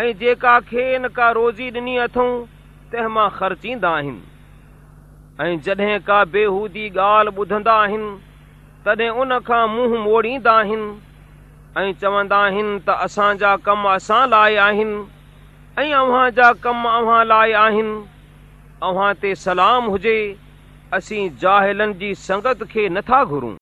ऐं जेका खे न का रोज़ी ॾिनी अथऊं तंहिं मां ख़र्चींदा आहिनि ऐं जॾहिं का बेहूदी ॻाल्हि ॿुधंदा आहिनि तॾहिं उन खां मुंहुं मोड़ींदा आहिनि ऐं चवंदा आहिनि त असांजा कम असां लाइ आहिनि ऐं अव्हां जा कम अव्हां लाइ आहिनि अव्हां ते सलाम हुजे असीं जाहिलनि जी संगत खे नथा घुरूं